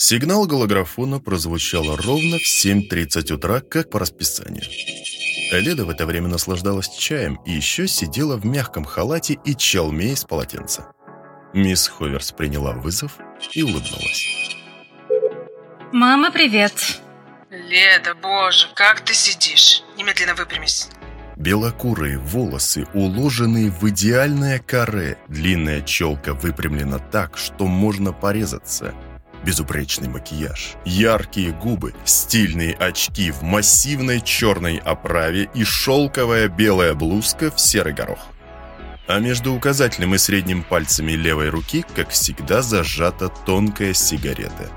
Сигнал голографона прозвучал ровно в 7.30 утра, как по расписанию. Леда в это время наслаждалась чаем и еще сидела в мягком халате и чалме из полотенца. Мисс Ховерс приняла вызов и улыбнулась. «Мама, привет!» «Леда, боже, как ты сидишь? Немедленно выпрямись!» Белокурые волосы, уложенные в идеальное каре, длинная челка выпрямлена так, что можно порезаться. Безупречный макияж, яркие губы, стильные очки в массивной черной оправе и шелковая белая блузка в серый горох. А между указательным и средним пальцами левой руки, как всегда, зажата тонкая сигарета.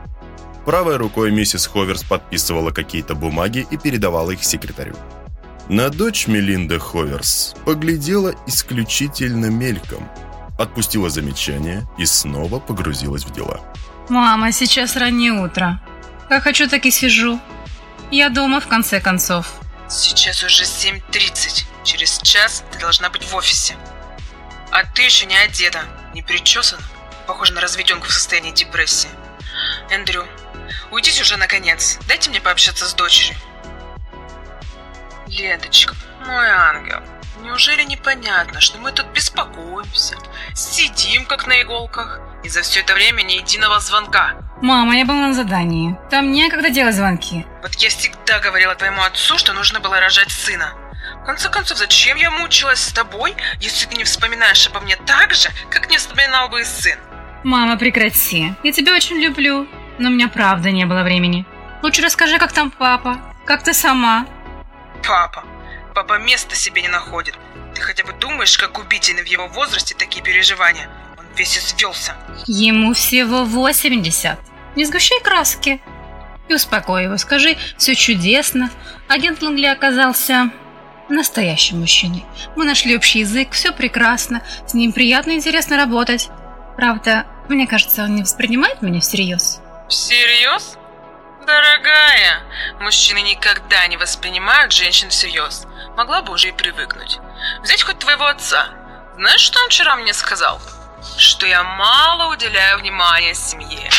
Правой рукой миссис Ховерс подписывала какие-то бумаги и передавала их секретарю. На дочь Мелинда Ховерс поглядела исключительно мельком, отпустила замечание и снова погрузилась в дела. «Мама, сейчас раннее утро. Как хочу, так и сижу. Я дома, в конце концов». «Сейчас уже 7.30. Через час ты должна быть в офисе. А ты еще не одета, не причесана. Похоже на разведенку в состоянии депрессии. Эндрю, уйдите уже наконец. Дайте мне пообщаться с дочерью. Ледочка, мой ангел, неужели непонятно, что мы тут беспокоимся, сидим как на иголках, и за все это время ни единого звонка? Мама, я была на задании. Там некогда делать звонки. Вот я всегда говорила твоему отцу, что нужно было рожать сына. В конце концов, зачем я мучилась с тобой, если ты не вспоминаешь обо мне так же, как не вспоминал бы и сын? Мама, прекрати. Я тебя очень люблю, но у меня правда не было времени. Лучше расскажи, как там папа, как ты сама. Папа. Папа места себе не находит. Ты хотя бы думаешь, как убийственны в его возрасте такие переживания? Весь извелся. Ему всего 80. Не сгущай краски. И успокой его. Скажи, все чудесно. Агент Лунгли оказался настоящим мужчиной. Мы нашли общий язык, все прекрасно. С ним приятно и интересно работать. Правда, мне кажется, он не воспринимает меня всерьез. Всерьез? Дорогая, мужчины никогда не воспринимают женщин всерьез. Могла бы уже и привыкнуть. Взять хоть твоего отца. Знаешь, что он вчера мне сказал? Что я мало уделяю внимания семье.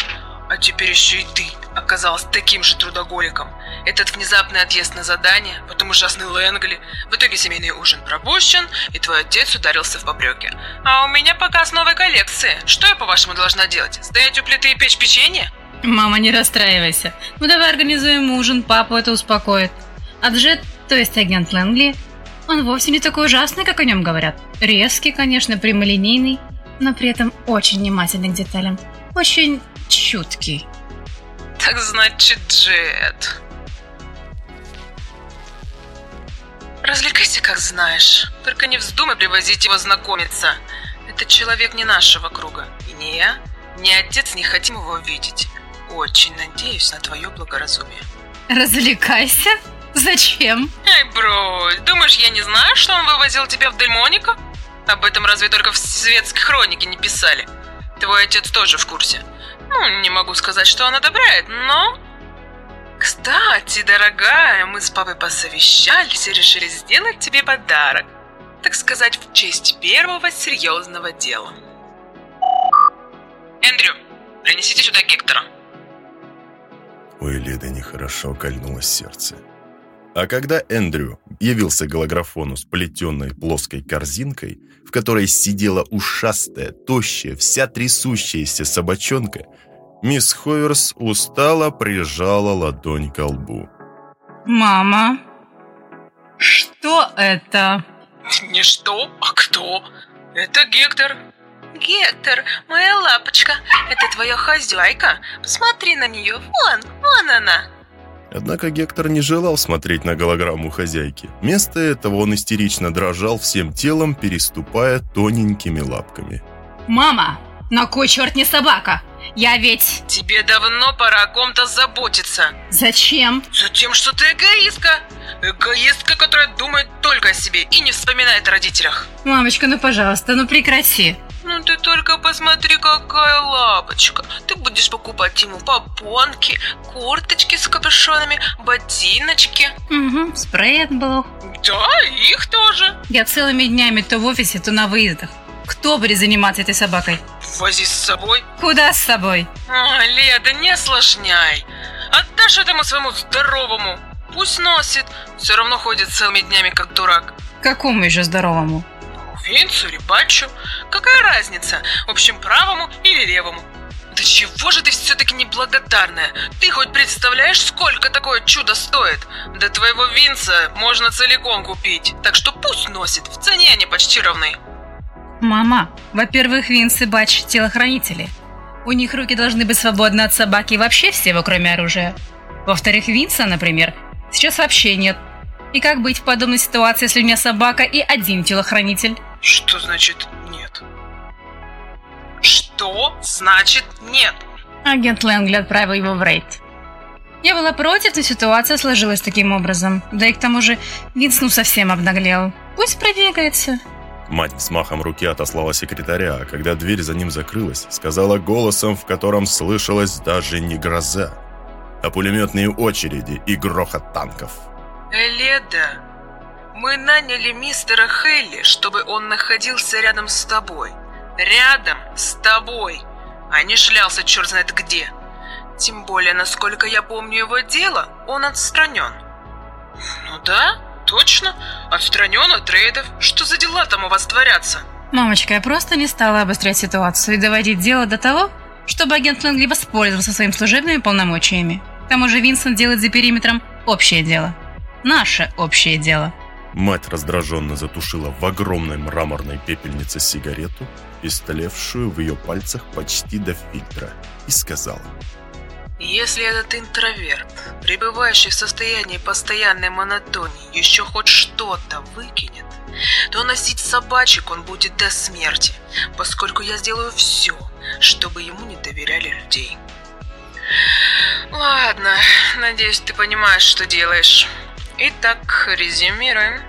А теперь еще и ты оказалась таким же трудоголиком. Этот внезапный отъезд на задание, потом ужасный Лэнгли. В итоге семейный ужин пропущен, и твой отец ударился в попреки. А у меня показ новой коллекции. Что я, по-вашему, должна делать? Стоять у плиты и печь печенье? Мама, не расстраивайся. Ну давай организуем ужин, папу это успокоит. А Джет, то есть агент Лэнгли, он вовсе не такой ужасный, как о нем говорят. Резкий, конечно, прямолинейный, но при этом очень внимательный к деталям. Очень чуткий. Так значит, Джет. Развлекайся, как знаешь. Только не вздумай привозить его знакомиться. Это человек не нашего круга. И ни я, ни отец не хотим его видеть. Очень надеюсь на твое благоразумие. Развлекайся? Зачем? Эй, брось, думаешь, я не знаю, что он вывозил тебя в Дельмоника? Об этом разве только в светской хронике не писали? Твой отец тоже в курсе. Ну, не могу сказать, что он одобряет, но... Кстати, дорогая, мы с папой посовещались и решили сделать тебе подарок. Так сказать, в честь первого серьезного дела. Эндрю, принесите сюда Гектора. У Элиды нехорошо кольнулось сердце. А когда Эндрю явился голографону с плетеной плоской корзинкой, в которой сидела ушастая, тощая, вся трясущаяся собачонка, мисс Ховерс устало прижала ладонь к лбу. Мама, что это? Не что, а кто? Это Гектор. Гектор, моя лапочка, это твоя хозяйка. Посмотри на нее, вон, вон она. Однако Гектор не желал смотреть на голограмму хозяйки. Вместо этого он истерично дрожал всем телом, переступая тоненькими лапками. Мама, на кой черт не собака? Я ведь... Тебе давно пора о ком-то заботиться. Зачем? Затем, что ты эгоистка. Эгоистка, которая думает только о себе и не вспоминает о родителях. Мамочка, ну пожалуйста, ну прекрати. Ну ты только посмотри, какая лапочка. Ты будешь покупать ему попонки, курточки с капюшонами, ботиночки. Угу, спрей от блох. Да, их тоже. Я целыми днями то в офисе, то на выездах. Кто будет заниматься этой собакой? Вози с собой. Куда с собой? А, Леда, не осложняй. Отдашь этому своему здоровому. Пусть носит. Все равно ходит целыми днями, как дурак. Какому еще здоровому? Винцу или Патчу. Какая разница, в общем, правому или левому? Да чего же ты все-таки неблагодарная? Ты хоть представляешь, сколько такое чудо стоит? Да твоего Винца можно целиком купить. Так что пусть носит, в цене они почти равны. Мама, во-первых, Винс и Батч – телохранители. У них руки должны быть свободны от собаки и вообще всего, кроме оружия. Во-вторых, Винса, например, сейчас вообще нет. И как быть в подобной ситуации, если у меня собака и один телохранитель? Что значит нет? Что значит нет? Агент Лэнгли отправил его в рейд. Я была против, но ситуация сложилась таким образом. Да и к тому же Винс ну совсем обнаглел. Пусть пробегается. Мать взмахом руки отослала секретаря, а когда дверь за ним закрылась, сказала голосом, в котором слышалась даже не гроза, а пулеметные очереди и грохот танков. Эледа, мы наняли мистера Хелли, чтобы он находился рядом с тобой. Рядом с тобой, а не шлялся черт знает где. Тем более, насколько я помню его дело, он отстранен. Ну да, точно, отстранен от рейдов. Что за дела там у вас творятся? Мамочка, я просто не стала обострять ситуацию и доводить дело до того, чтобы агент Лэнгли воспользовался своими служебными полномочиями. К тому же Винсент делает за периметром общее дело. Наше общее дело. Мать раздраженно затушила в огромной мраморной пепельнице сигарету, истлевшую в ее пальцах почти до фильтра, и сказала. Если этот интроверт, пребывающий в состоянии постоянной монотонии, еще хоть что-то выкинет, то носить собачек он будет до смерти, поскольку я сделаю все, чтобы ему не доверяли людей. Ладно, надеюсь, ты понимаешь, что делаешь. Итак, резюмируем.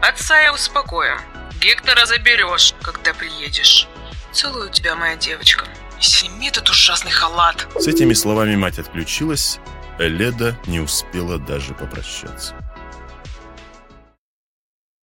Отца я успокою. Гектора заберешь, когда приедешь. Целую тебя, моя девочка. Сними этот ужасный халат. С этими словами мать отключилась, Леда не успела даже попрощаться.